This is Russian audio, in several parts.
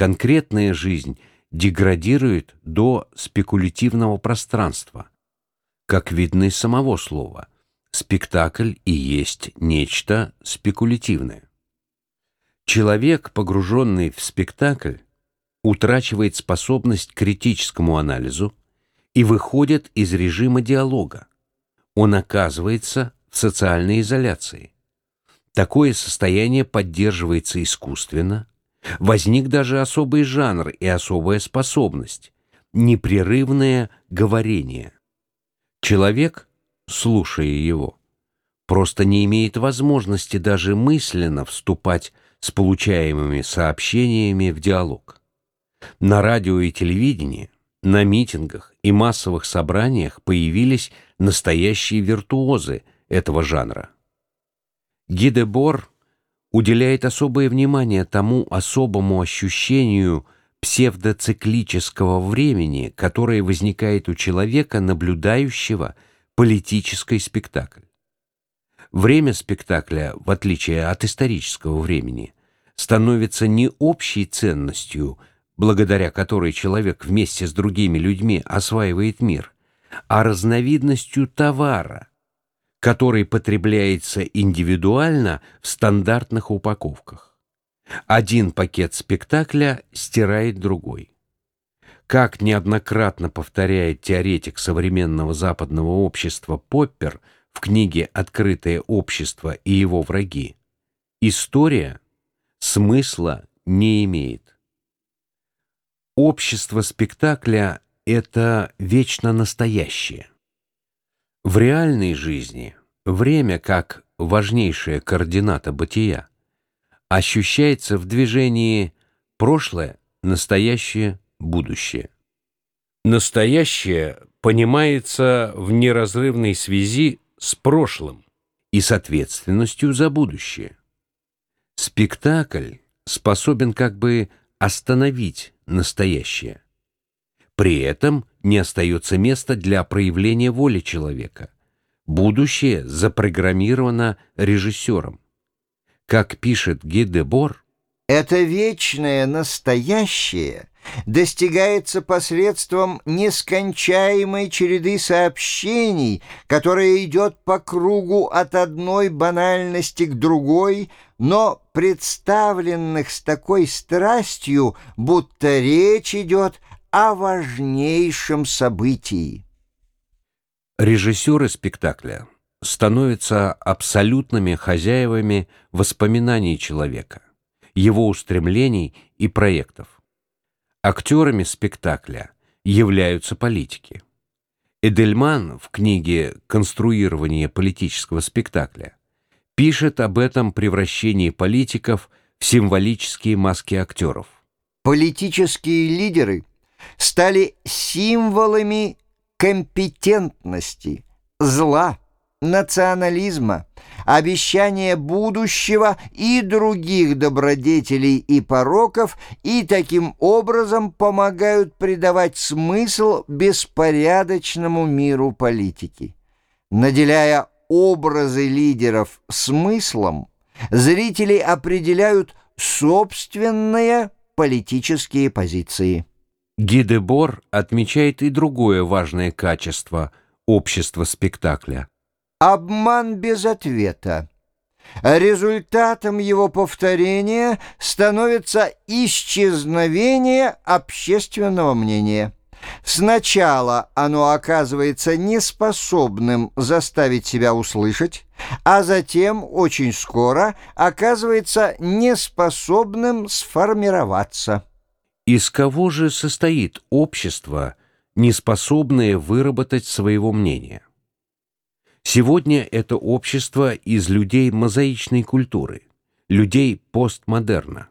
конкретная жизнь деградирует до спекулятивного пространства. Как видно из самого слова, спектакль и есть нечто спекулятивное. Человек, погруженный в спектакль, утрачивает способность к критическому анализу и выходит из режима диалога. Он оказывается в социальной изоляции. Такое состояние поддерживается искусственно, возник даже особый жанр и особая способность – непрерывное говорение. Человек, слушая его, просто не имеет возможности даже мысленно вступать с получаемыми сообщениями в диалог. На радио и телевидении, на митингах и массовых собраниях появились настоящие виртуозы этого жанра. Гидебор уделяет особое внимание тому особому ощущению псевдоциклического времени, которое возникает у человека, наблюдающего политический спектакль. Время спектакля, в отличие от исторического времени, становится не общей ценностью, благодаря которой человек вместе с другими людьми осваивает мир, а разновидностью товара, который потребляется индивидуально в стандартных упаковках. Один пакет спектакля стирает другой. Как неоднократно повторяет теоретик современного западного общества Поппер – в книге «Открытое общество и его враги», история смысла не имеет. Общество спектакля — это вечно настоящее. В реальной жизни время, как важнейшая координата бытия, ощущается в движении прошлое, настоящее, будущее. Настоящее понимается в неразрывной связи с прошлым и с ответственностью за будущее. Спектакль способен как бы остановить настоящее. При этом не остается места для проявления воли человека. Будущее запрограммировано режиссером. Как пишет Гидебор, это вечное настоящее достигается посредством нескончаемой череды сообщений, которая идет по кругу от одной банальности к другой, но представленных с такой страстью, будто речь идет о важнейшем событии. Режиссеры спектакля становятся абсолютными хозяевами воспоминаний человека, его устремлений и проектов. Актерами спектакля являются политики. Эдельман в книге «Конструирование политического спектакля» пишет об этом превращении политиков в символические маски актеров. Политические лидеры стали символами компетентности, зла, национализма, обещания будущего и других добродетелей и пороков и таким образом помогают придавать смысл беспорядочному миру политики. Наделяя образы лидеров смыслом, зрители определяют собственные политические позиции. Гидебор отмечает и другое важное качество общества спектакля – Обман без ответа. Результатом его повторения становится исчезновение общественного мнения. Сначала оно оказывается неспособным заставить себя услышать, а затем очень скоро оказывается неспособным сформироваться. Из кого же состоит общество, неспособное выработать своего мнения? Сегодня это общество из людей мозаичной культуры, людей постмодерна.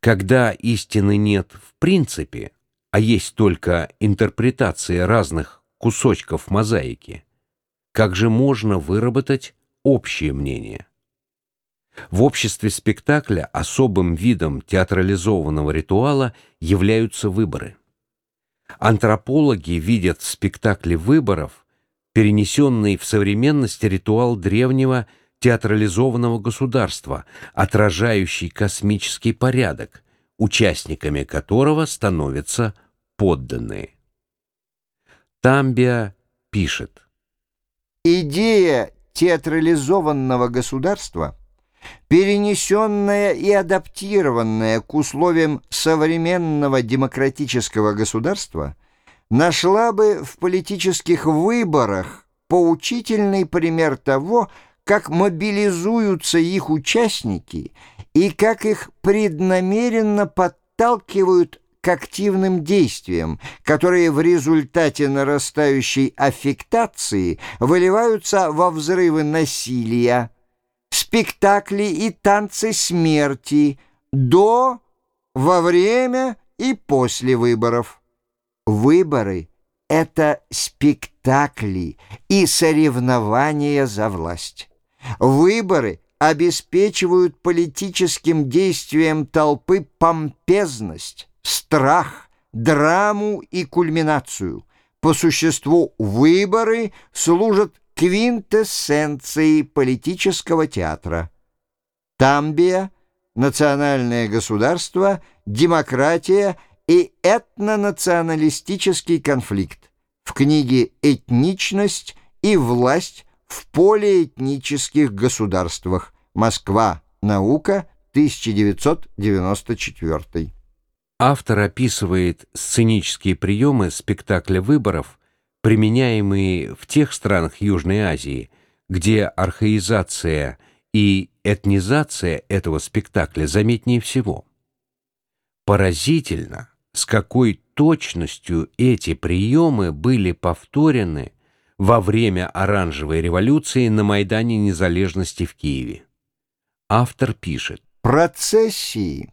Когда истины нет в принципе, а есть только интерпретация разных кусочков мозаики, как же можно выработать общее мнение? В обществе спектакля особым видом театрализованного ритуала являются выборы. Антропологи видят в спектакле выборов перенесенный в современность ритуал древнего театрализованного государства, отражающий космический порядок, участниками которого становятся подданные. Тамбия пишет. Идея театрализованного государства, перенесенная и адаптированная к условиям современного демократического государства, нашла бы в политических выборах поучительный пример того, как мобилизуются их участники и как их преднамеренно подталкивают к активным действиям, которые в результате нарастающей аффектации выливаются во взрывы насилия, спектакли и танцы смерти до, во время и после выборов. Выборы — это спектакли и соревнования за власть. Выборы обеспечивают политическим действиям толпы помпезность, страх, драму и кульминацию. По существу выборы служат квинтэссенцией политического театра. Тамбия, национальное государство, демократия и этнонационалистический конфликт. В книге «Этничность и власть в полиэтнических государствах. Москва. Наука. 1994. Автор описывает сценические приемы спектакля выборов, применяемые в тех странах Южной Азии, где архаизация и этнизация этого спектакля заметнее всего. Поразительно, с какой точностью эти приемы были повторены во время оранжевой революции на Майдане Незалежности в Киеве. Автор пишет. Процессии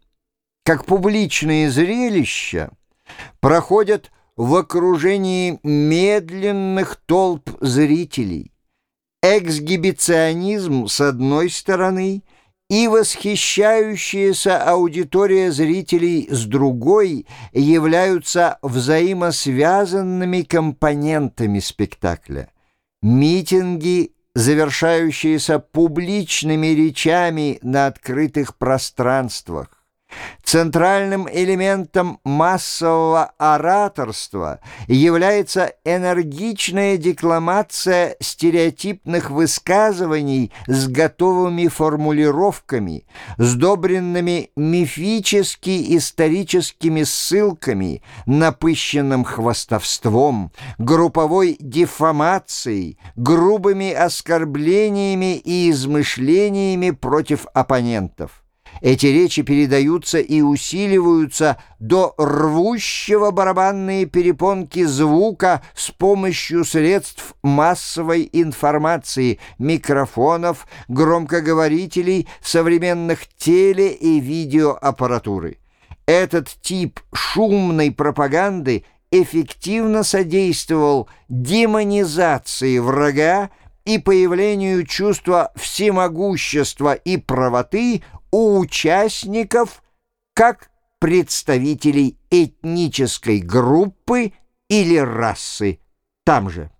как публичные зрелища, проходят в окружении медленных толп зрителей. Эксгибиционизм с одной стороны и восхищающаяся аудитория зрителей с другой являются взаимосвязанными компонентами спектакля. Митинги завершающиеся публичными речами на открытых пространствах, Центральным элементом массового ораторства является энергичная декламация стереотипных высказываний с готовыми формулировками, сдобренными мифически-историческими ссылками, напыщенным хвастовством, групповой дефамацией, грубыми оскорблениями и измышлениями против оппонентов. Эти речи передаются и усиливаются до рвущего барабанные перепонки звука с помощью средств массовой информации, микрофонов, громкоговорителей, современных теле- и видеоаппаратуры. Этот тип шумной пропаганды эффективно содействовал демонизации врага и появлению чувства всемогущества и правоты у участников как представителей этнической группы или расы там же.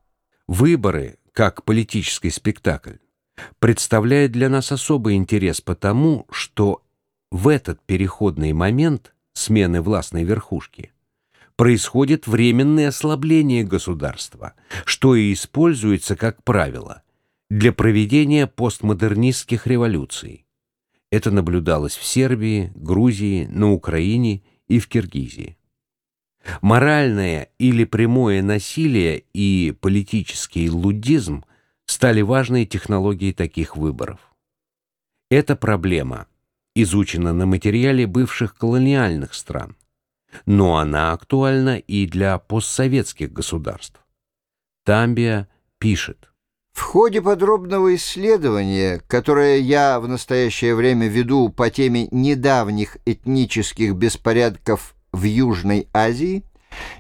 Выборы, как политический спектакль, представляют для нас особый интерес потому, что в этот переходный момент смены властной верхушки происходит временное ослабление государства, что и используется, как правило, для проведения постмодернистских революций. Это наблюдалось в Сербии, Грузии, на Украине и в Киргизии. Моральное или прямое насилие и политический лудизм стали важной технологией таких выборов. Эта проблема изучена на материале бывших колониальных стран, но она актуальна и для постсоветских государств. Тамбия пишет. В ходе подробного исследования, которое я в настоящее время веду по теме недавних этнических беспорядков в Южной Азии,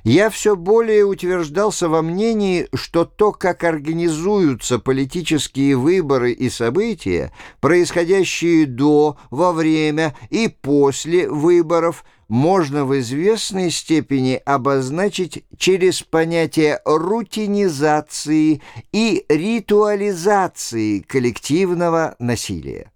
я все более утверждался во мнении, что то, как организуются политические выборы и события, происходящие до, во время и после выборов – можно в известной степени обозначить через понятие рутинизации и ритуализации коллективного насилия.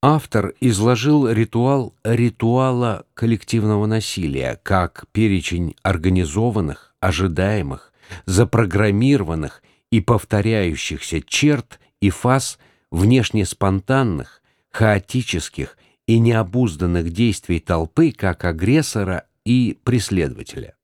Автор изложил ритуал ритуала коллективного насилия как перечень организованных, ожидаемых, запрограммированных и повторяющихся черт и фаз внешне спонтанных, хаотических и необузданных действий толпы как агрессора и преследователя.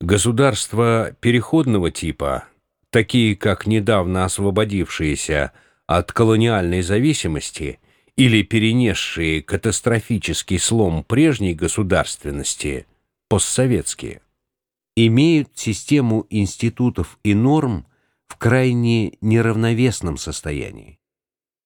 Государства переходного типа, такие как недавно освободившиеся от колониальной зависимости или перенесшие катастрофический слом прежней государственности, постсоветские, имеют систему институтов и норм в крайне неравновесном состоянии.